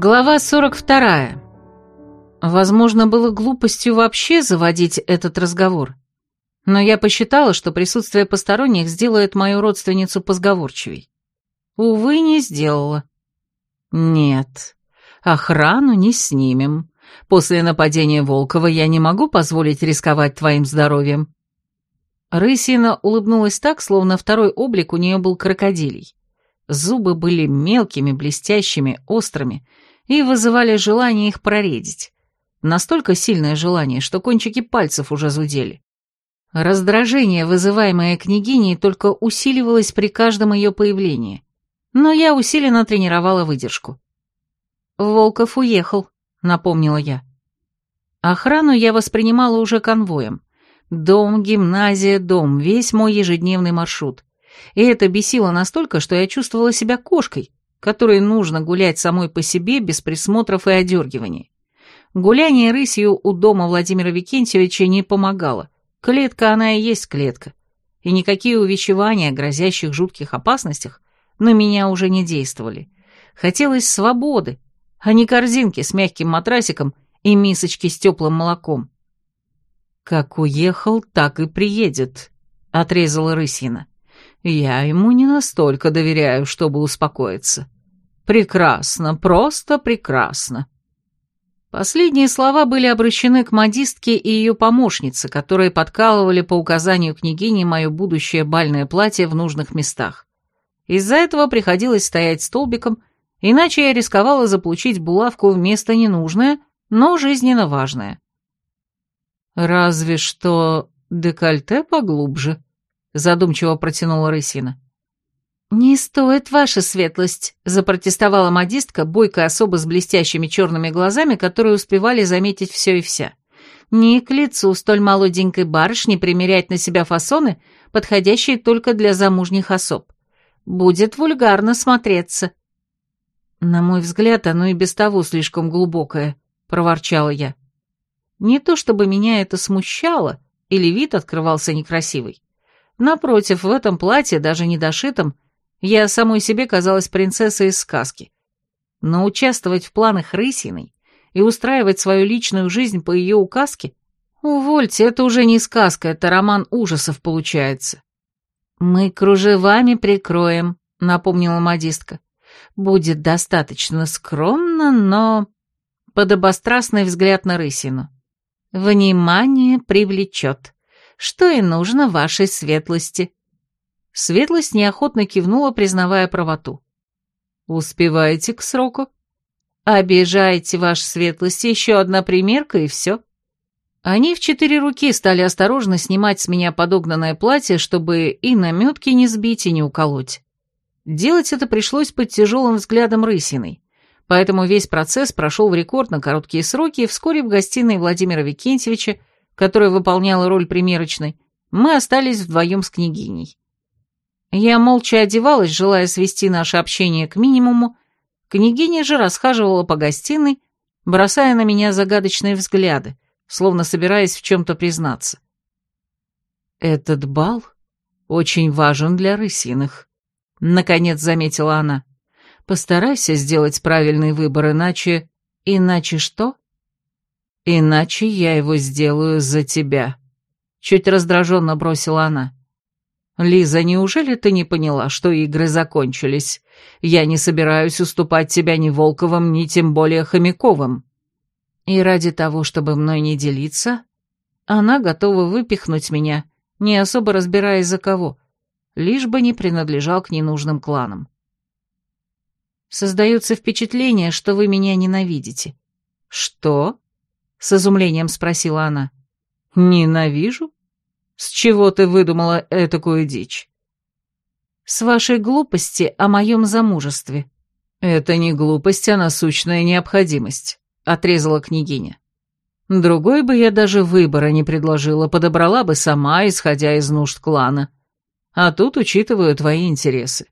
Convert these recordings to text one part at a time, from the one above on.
Глава 42. Возможно, было глупостью вообще заводить этот разговор, но я посчитала, что присутствие посторонних сделает мою родственницу позговорчивей. Увы, не сделала. Нет, охрану не снимем. После нападения Волкова я не могу позволить рисковать твоим здоровьем. Рысина улыбнулась так, словно второй облик у нее был крокодилий. Зубы были мелкими, блестящими, острыми и вызывали желание их проредить. Настолько сильное желание, что кончики пальцев уже зудели. Раздражение, вызываемое княгиней, только усиливалось при каждом ее появлении, но я усиленно тренировала выдержку. «Волков уехал», — напомнила я. Охрану я воспринимала уже конвоем. Дом, гимназия, дом, весь мой ежедневный маршрут. И это бесило настолько, что я чувствовала себя кошкой, которой нужно гулять самой по себе без присмотров и одергиваний. Гуляние рысью у дома Владимира Викентьевича не помогало. Клетка она и есть клетка. И никакие увещевания о грозящих жутких опасностях на меня уже не действовали. Хотелось свободы, а не корзинки с мягким матрасиком и мисочки с теплым молоком. «Как уехал, так и приедет», — отрезала рысина. Я ему не настолько доверяю, чтобы успокоиться. Прекрасно, просто прекрасно. Последние слова были обращены к модистке и ее помощнице, которые подкалывали по указанию княгини мое будущее бальное платье в нужных местах. Из-за этого приходилось стоять столбиком, иначе я рисковала заполучить булавку вместо ненужное, но жизненно важное. Разве что декольте поглубже, задумчиво протянула Рысина. «Не стоит, ваша светлость», — запротестовала модистка, бойкая особо с блестящими черными глазами, которые успевали заметить все и вся. «Не к лицу столь молоденькой барышни примерять на себя фасоны, подходящие только для замужних особ. Будет вульгарно смотреться». «На мой взгляд, оно и без того слишком глубокое», — проворчала я. Не то чтобы меня это смущало, или вид открывался некрасивый. Напротив, в этом платье, даже недошитом, я самой себе казалась принцессой из сказки. Но участвовать в планах Рысиной и устраивать свою личную жизнь по ее указке? Увольте, это уже не сказка, это роман ужасов получается. «Мы кружевами прикроем», — напомнила модистка. «Будет достаточно скромно, но...» Подобострастный взгляд на Рысину. «Внимание привлечет» что и нужно вашей светлости». Светлость неохотно кивнула, признавая правоту. «Успеваете к сроку?» «Обижаете, ваша светлость, еще одна примерка и все». Они в четыре руки стали осторожно снимать с меня подогнанное платье, чтобы и наметки не сбить, и не уколоть. Делать это пришлось под тяжелым взглядом Рысиной, поэтому весь процесс прошел в рекордно короткие сроки, и вскоре в гостиной Владимира Викентьевича которая выполняла роль примерочной, мы остались вдвоем с княгиней. Я молча одевалась, желая свести наше общение к минимуму, княгиня же расхаживала по гостиной, бросая на меня загадочные взгляды, словно собираясь в чем-то признаться. «Этот бал очень важен для рысиных», — наконец заметила она. «Постарайся сделать правильный выбор, иначе...» «Иначе что?» «Иначе я его сделаю за тебя», — чуть раздраженно бросила она. «Лиза, неужели ты не поняла, что игры закончились? Я не собираюсь уступать тебя ни Волковым, ни тем более Хомяковым». И ради того, чтобы мной не делиться, она готова выпихнуть меня, не особо разбираясь за кого, лишь бы не принадлежал к ненужным кланам. Создается впечатление, что вы меня ненавидите. Что? С изумлением спросила она. «Ненавижу? С чего ты выдумала этакую дичь?» «С вашей глупости о моем замужестве». «Это не глупость, а насущная необходимость», — отрезала княгиня. «Другой бы я даже выбора не предложила, подобрала бы сама, исходя из нужд клана. А тут учитываю твои интересы.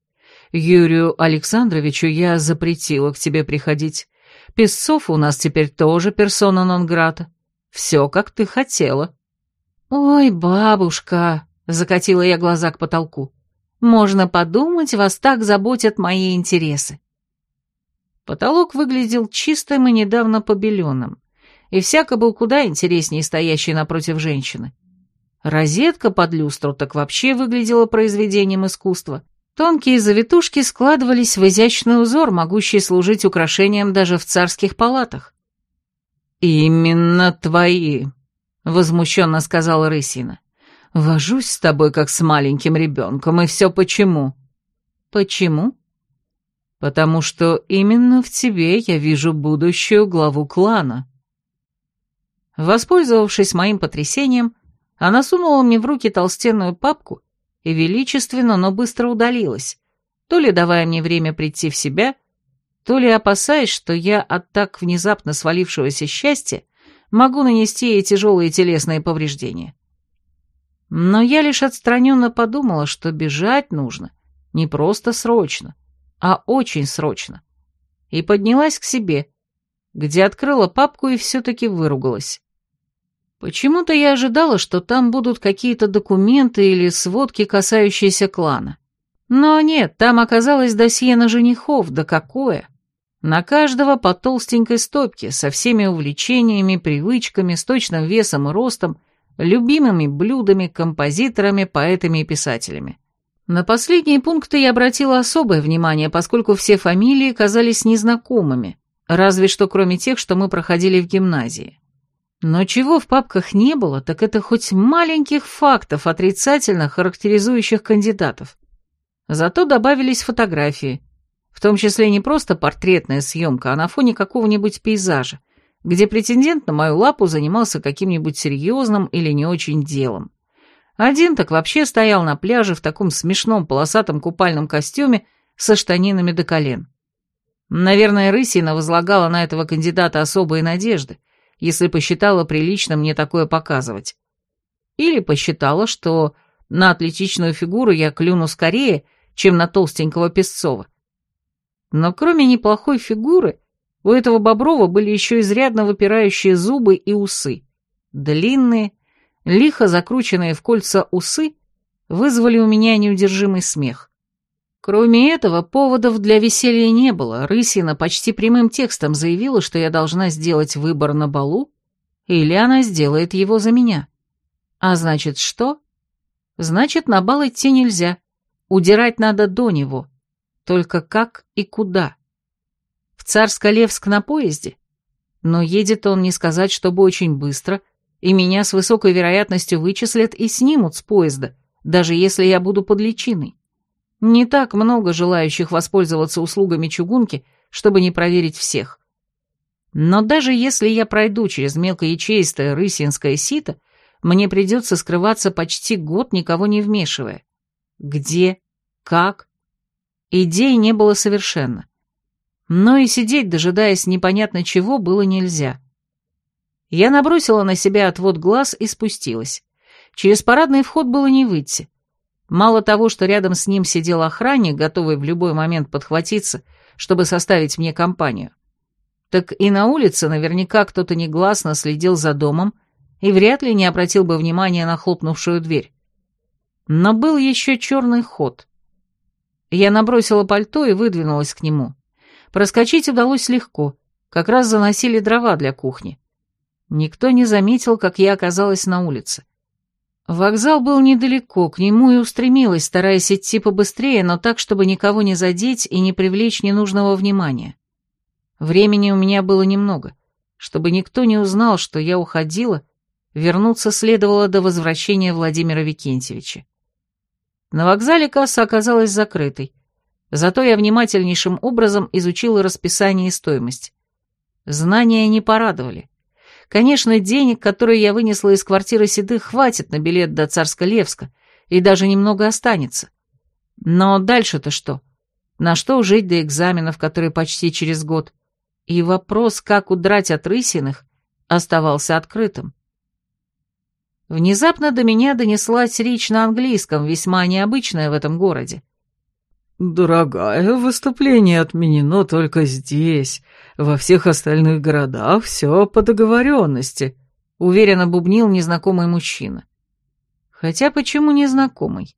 Юрию Александровичу я запретила к тебе приходить. Песцов у нас теперь тоже персона нон-грата. Все, как ты хотела». «Ой, бабушка», — закатила я глаза к потолку, — «можно подумать, вас так заботят мои интересы». Потолок выглядел чистым и недавно побеленным, и всяко был куда интереснее стоящей напротив женщины. Розетка под люстру так вообще выглядела произведением искусства. Тонкие завитушки складывались в изящный узор, могущий служить украшением даже в царских палатах. «Именно твои», — возмущенно сказала Рысина. «Вожусь с тобой, как с маленьким ребенком, и все почему?» «Почему?» «Потому что именно в тебе я вижу будущую главу клана». Воспользовавшись моим потрясением, она сунула мне в руки толстенную папку и величественно, но быстро удалилась, то ли давая мне время прийти в себя, то ли опасаясь, что я от так внезапно свалившегося счастья могу нанести ей тяжелые телесные повреждения. Но я лишь отстраненно подумала, что бежать нужно не просто срочно, а очень срочно, и поднялась к себе, где открыла папку и все-таки выругалась. Почему-то я ожидала, что там будут какие-то документы или сводки, касающиеся клана. Но нет, там оказалось досье на женихов, да какое! На каждого по толстенькой стопке, со всеми увлечениями, привычками, с точным весом и ростом, любимыми блюдами, композиторами, поэтами и писателями. На последние пункты я обратила особое внимание, поскольку все фамилии казались незнакомыми, разве что кроме тех, что мы проходили в гимназии. Но чего в папках не было, так это хоть маленьких фактов, отрицательно характеризующих кандидатов. Зато добавились фотографии, в том числе не просто портретная съемка, а на фоне какого-нибудь пейзажа, где претендент на мою лапу занимался каким-нибудь серьезным или не очень делом. Один так вообще стоял на пляже в таком смешном полосатом купальном костюме со штанинами до колен. Наверное, Рысина возлагала на этого кандидата особые надежды, если посчитала прилично мне такое показывать. Или посчитала, что на атлетичную фигуру я клюну скорее, чем на толстенького Песцова. Но кроме неплохой фигуры, у этого Боброва были еще изрядно выпирающие зубы и усы. Длинные, лихо закрученные в кольца усы вызвали у меня неудержимый смех. Кроме этого, поводов для веселья не было. Рысина почти прямым текстом заявила, что я должна сделать выбор на балу, или она сделает его за меня. А значит, что? Значит, на бал идти нельзя. Удирать надо до него. Только как и куда? В Царско-Левск на поезде? Но едет он не сказать, чтобы очень быстро, и меня с высокой вероятностью вычислят и снимут с поезда, даже если я буду под личиной. Не так много желающих воспользоваться услугами чугунки, чтобы не проверить всех. Но даже если я пройду через мелкоячеистое рысинское сито, мне придется скрываться почти год, никого не вмешивая. Где? Как? Идей не было совершенно. Но и сидеть, дожидаясь непонятно чего, было нельзя. Я набросила на себя отвод глаз и спустилась. Через парадный вход было не выйти. Мало того, что рядом с ним сидел охранник, готовый в любой момент подхватиться, чтобы составить мне компанию, так и на улице наверняка кто-то негласно следил за домом и вряд ли не обратил бы внимания на хлопнувшую дверь. Но был еще черный ход. Я набросила пальто и выдвинулась к нему. Проскочить удалось легко, как раз заносили дрова для кухни. Никто не заметил, как я оказалась на улице. Вокзал был недалеко, к нему и устремилась, стараясь идти побыстрее, но так, чтобы никого не задеть и не привлечь ненужного внимания. Времени у меня было немного. Чтобы никто не узнал, что я уходила, вернуться следовало до возвращения Владимира Викентьевича. На вокзале касса оказалась закрытой, зато я внимательнейшим образом изучила расписание и стоимость. Знания не порадовали. Конечно, денег, которые я вынесла из квартиры Седых, хватит на билет до Царско-Левска, и даже немного останется. Но дальше-то что? На что жить до экзаменов, которые почти через год? И вопрос, как удрать от Рысиных, оставался открытым. Внезапно до меня донеслась речь на английском, весьма необычная в этом городе. «Дорогая, выступление отменено только здесь. Во всех остальных городах все по договоренности», — уверенно бубнил незнакомый мужчина. Хотя почему незнакомый?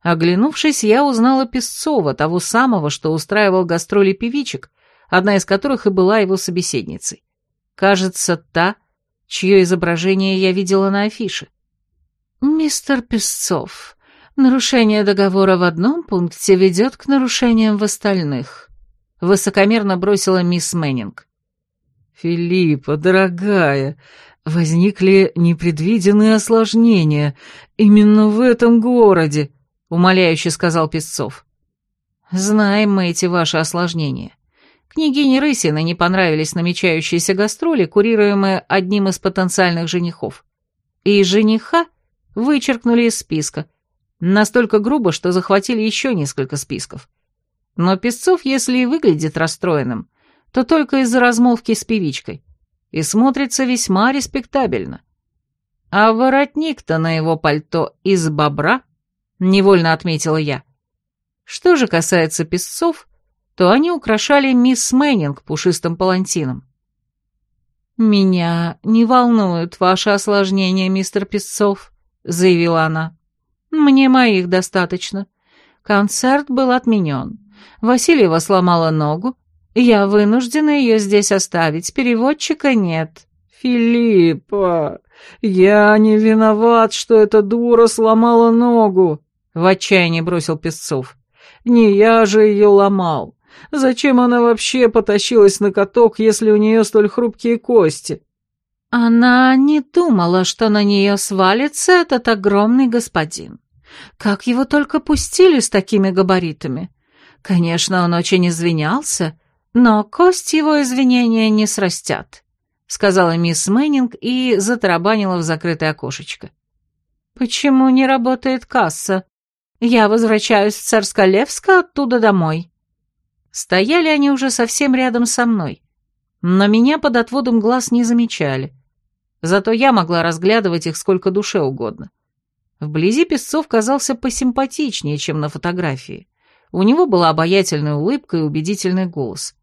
Оглянувшись, я узнала Песцова, того самого, что устраивал гастроли певичек, одна из которых и была его собеседницей. Кажется, та, чье изображение я видела на афише. «Мистер Песцов, нарушение договора в одном пункте ведет к нарушениям в остальных», — высокомерно бросила мисс Мэннинг. «Филиппа, дорогая, возникли непредвиденные осложнения именно в этом городе», — умоляюще сказал Песцов. «Знаем мы эти ваши осложнения. Княгине Рысиной не понравились намечающиеся гастроли, курируемые одним из потенциальных женихов. И жениха вычеркнули из списка. Настолько грубо, что захватили еще несколько списков. Но Песцов, если и выглядит расстроенным, то только из-за размолвки с певичкой. И смотрится весьма респектабельно. А воротник-то на его пальто из бобра, невольно отметила я. Что же касается песцов, то они украшали мисс Мэннинг пушистым палантином. «Меня не волнуют ваши осложнения, мистер Песцов», — заявила она. «Мне моих достаточно. Концерт был отменен. Васильева сломала ногу. Я вынуждена ее здесь оставить. Переводчика нет». «Филиппа, я не виноват, что эта дура сломала ногу», — в отчаянии бросил Песцов. «Не я же ее ломал. Зачем она вообще потащилась на каток, если у нее столь хрупкие кости? Она не думала, что на нее свалится этот огромный господин. Как его только пустили с такими габаритами. Конечно, он очень извинялся, но кость его извинения не срастят, сказала мисс Мэннинг и затарабанила в закрытое окошечко. Почему не работает касса? Я возвращаюсь в Царсколевск, оттуда домой. Стояли они уже совсем рядом со мной, но меня под отводом глаз не замечали. Зато я могла разглядывать их сколько душе угодно. Вблизи Песцов казался посимпатичнее, чем на фотографии. У него была обаятельная улыбка и убедительный голос.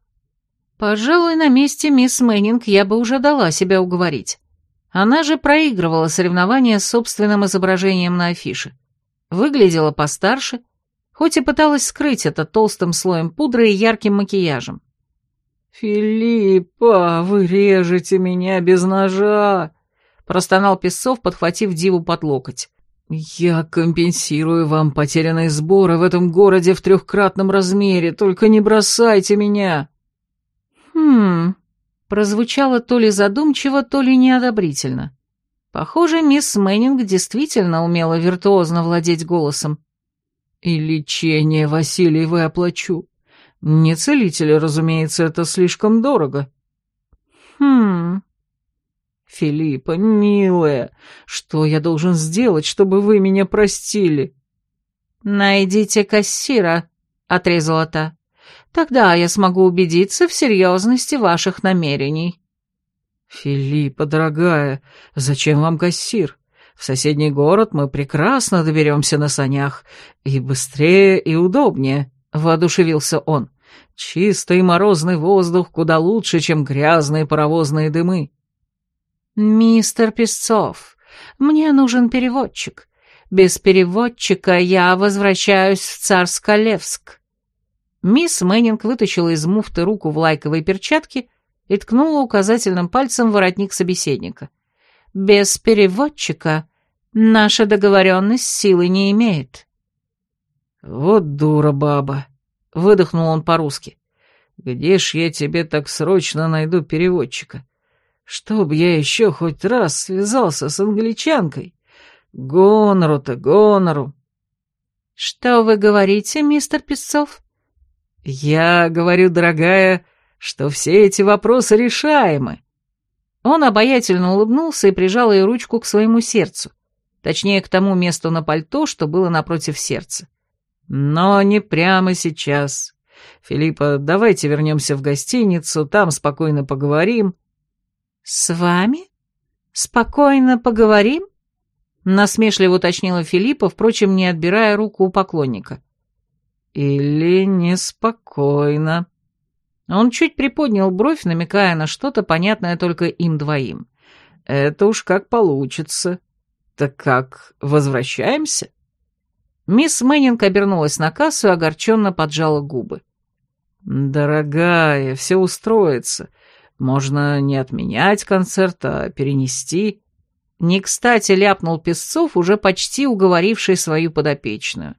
Пожалуй, на месте мисс Мэннинг я бы уже дала себя уговорить. Она же проигрывала соревнования с собственным изображением на афише. Выглядела постарше, хоть и пыталась скрыть это толстым слоем пудры и ярким макияжем. «Филиппа, вы режете меня без ножа!» — простонал Песцов, подхватив Диву под локоть. «Я компенсирую вам потерянные сборы в этом городе в трехкратном размере, только не бросайте меня!» «Хм...» — прозвучало то ли задумчиво, то ли неодобрительно. Похоже, мисс Мэннинг действительно умела виртуозно владеть голосом. «И лечение, Васильевой оплачу. Не целители, разумеется, это слишком дорого». «Хм...» «Филиппа, милая, что я должен сделать, чтобы вы меня простили?» «Найдите кассира», — отрезала та. «Тогда я смогу убедиться в серьезности ваших намерений». «Филиппа, дорогая, зачем вам кассир? В соседний город мы прекрасно доберемся на санях. И быстрее, и удобнее», — воодушевился он. «Чистый морозный воздух куда лучше, чем грязные паровозные дымы». «Мистер Песцов, мне нужен переводчик. Без переводчика я возвращаюсь в Царсколевск». Мисс Мэннинг вытащила из муфты руку в лайковой перчатке и ткнула указательным пальцем воротник собеседника. «Без переводчика Наша договоренность силы не имеет». «Вот дура баба», — выдохнул он по-русски. «Где ж я тебе так срочно найду переводчика? Чтоб я еще хоть раз связался с англичанкой. Гонору-то, гонору». «Что вы говорите, мистер Песцов?» «Я говорю, дорогая, что все эти вопросы решаемы». Он обаятельно улыбнулся и прижал ее ручку к своему сердцу. Точнее, к тому месту на пальто, что было напротив сердца. Но не прямо сейчас. Филиппа, давайте вернемся в гостиницу, там спокойно поговорим. С вами? Спокойно поговорим? Насмешливо уточнила Филиппа, впрочем, не отбирая руку у поклонника. Или неспокойно. Он чуть приподнял бровь, намекая на что-то понятное только им двоим. Это уж как получится. «Так как, возвращаемся?» Мисс Мэннинг обернулась на кассу и огорченно поджала губы. «Дорогая, все устроится. Можно не отменять концерт, а перенести». Не кстати ляпнул Песцов, уже почти уговоривший свою подопечную.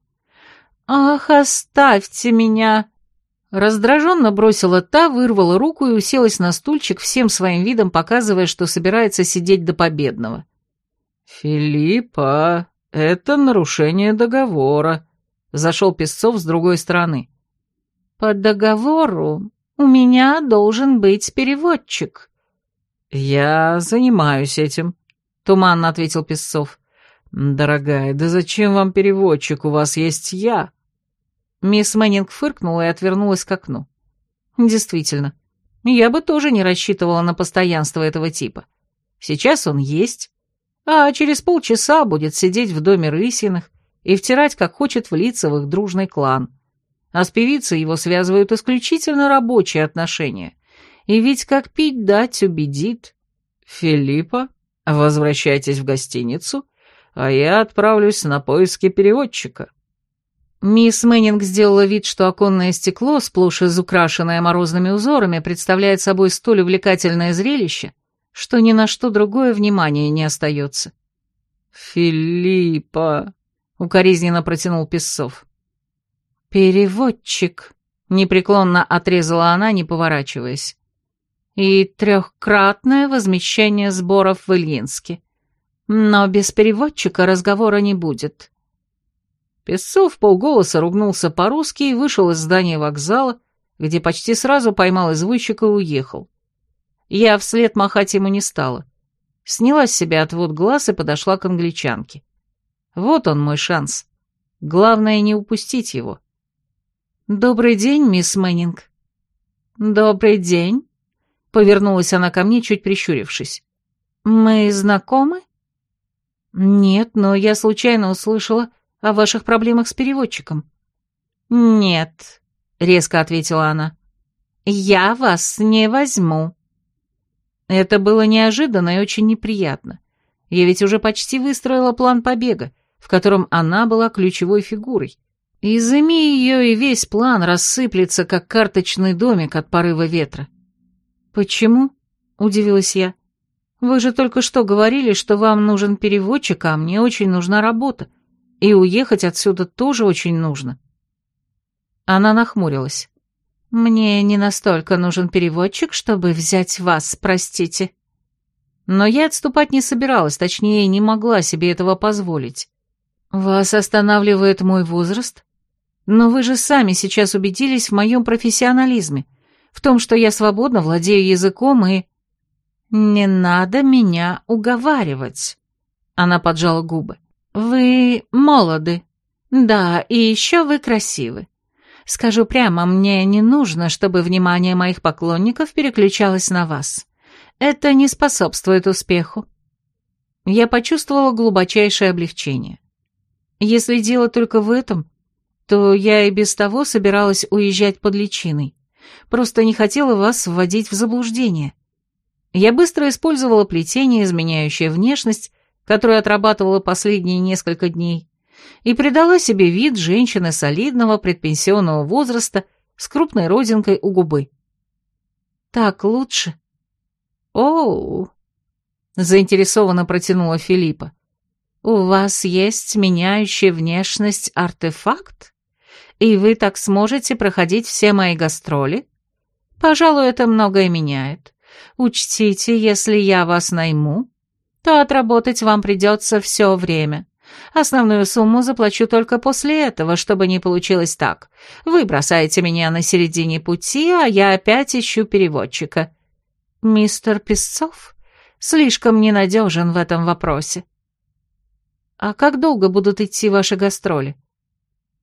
«Ах, оставьте меня!» Раздраженно бросила та, вырвала руку и уселась на стульчик, всем своим видом показывая, что собирается сидеть до победного. «Филиппа, это нарушение договора», — зашел Песцов с другой стороны. «По договору у меня должен быть переводчик». «Я занимаюсь этим», — туманно ответил Песцов. «Дорогая, да зачем вам переводчик? У вас есть я». Мисс Мэннинг фыркнула и отвернулась к окну. Действительно, я бы тоже не рассчитывала на постоянство этого типа. Сейчас он есть, а через полчаса будет сидеть в доме Рысиных и втирать, как хочет, в лица в их дружный клан. А с певицей его связывают исключительно рабочие отношения. И ведь как пить дать убедит. «Филиппа, возвращайтесь в гостиницу, а я отправлюсь на поиски переводчика». Мисс Мэннинг сделала вид, что оконное стекло, сплошь изукрашенное морозными узорами, представляет собой столь увлекательное зрелище, что ни на что другое внимание не остается. «Филиппа», — укоризненно протянул Песцов. «Переводчик», — непреклонно отрезала она, не поворачиваясь. «И трехкратное возмещение сборов в Ильинске. Но без переводчика разговора не будет». Песцов полголоса ругнулся по-русски и вышел из здания вокзала, где почти сразу поймал извозчика и уехал. Я вслед махать ему не стала. Сняла с себя отвод глаз и подошла к англичанке. Вот он мой шанс. Главное не упустить его. «Добрый день, мисс Мэннинг». «Добрый день», — повернулась она ко мне, чуть прищурившись. «Мы знакомы?» «Нет, но я случайно услышала, о ваших проблемах с переводчиком». «Нет», — резко ответила она, — «я вас не возьму». Это было неожиданно и очень неприятно. Я ведь уже почти выстроила план побега, в котором она была ключевой фигурой. Изыми ее, и весь план рассыплется, как карточный домик от порыва ветра. «Почему?» — удивилась я. «Вы же только что говорили, что вам нужен переводчик, а мне очень нужна работа. И уехать отсюда тоже очень нужно. Она нахмурилась. «Мне не настолько нужен переводчик, чтобы взять вас, простите». Но я отступать не собиралась, точнее, не могла себе этого позволить. «Вас останавливает мой возраст? Но вы же сами сейчас убедились в моем профессионализме, в том, что я свободно владею языком и...» «Не надо меня уговаривать», — она поджала губы. «Вы молоды. Да, и еще вы красивы. Скажу прямо, мне не нужно, чтобы внимание моих поклонников переключалось на вас. Это не способствует успеху». Я почувствовала глубочайшее облегчение. Если дело только в этом, то я и без того собиралась уезжать под личиной. Просто не хотела вас вводить в заблуждение. Я быстро использовала плетение, изменяющее внешность, которую отрабатывала последние несколько дней, и придала себе вид женщины солидного предпенсионного возраста с крупной родинкой у губы. «Так лучше?» «Оу!» — заинтересованно протянула Филиппа. «У вас есть меняющий внешность артефакт? И вы так сможете проходить все мои гастроли? Пожалуй, это многое меняет. Учтите, если я вас найму, то отработать вам придется все время. Основную сумму заплачу только после этого, чтобы не получилось так. Вы бросаете меня на середине пути, а я опять ищу переводчика. Мистер Песцов слишком ненадежен в этом вопросе. А как долго будут идти ваши гастроли?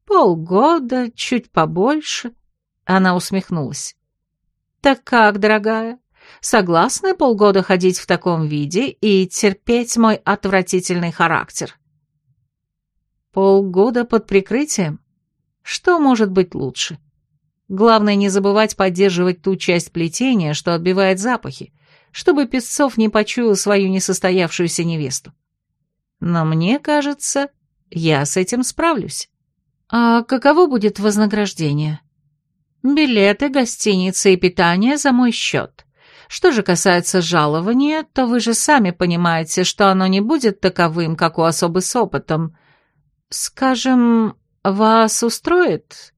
Полгода, чуть побольше. Она усмехнулась. Так как, дорогая, согласны полгода ходить в таком виде и терпеть мой отвратительный характер. Полгода под прикрытием? Что может быть лучше? Главное не забывать поддерживать ту часть плетения, что отбивает запахи, чтобы Песцов не почуял свою несостоявшуюся невесту. Но мне кажется, я с этим справлюсь. А каково будет вознаграждение? Билеты, гостиница и питание за мой счет. Что же касается жалования, то вы же сами понимаете, что оно не будет таковым, как у особы с опытом. Скажем, вас устроит?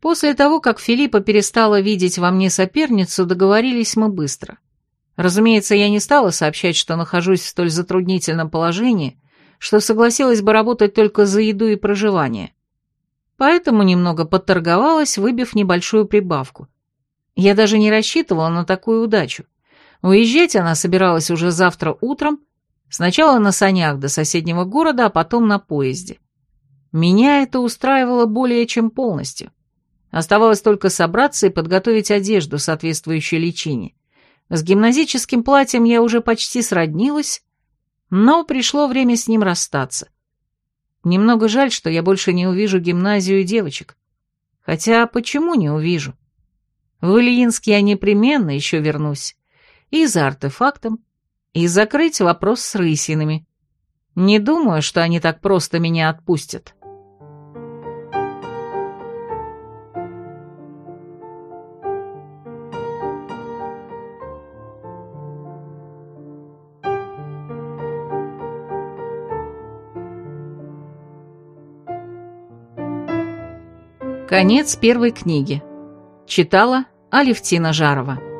После того, как Филиппа перестала видеть во мне соперницу, договорились мы быстро. Разумеется, я не стала сообщать, что нахожусь в столь затруднительном положении, что согласилась бы работать только за еду и проживание. Поэтому немного подторговалась, выбив небольшую прибавку. Я даже не рассчитывала на такую удачу. Уезжать она собиралась уже завтра утром, сначала на санях до соседнего города, а потом на поезде. Меня это устраивало более чем полностью. Оставалось только собраться и подготовить одежду, соответствующую личине. С гимназическим платьем я уже почти сроднилась, но пришло время с ним расстаться. Немного жаль, что я больше не увижу гимназию девочек. Хотя почему не увижу? В Ильинск я непременно еще вернусь. И за артефактом, и закрыть вопрос с рысинами. Не думаю, что они так просто меня отпустят. Конец первой книги. Читала Алевтина Жарова.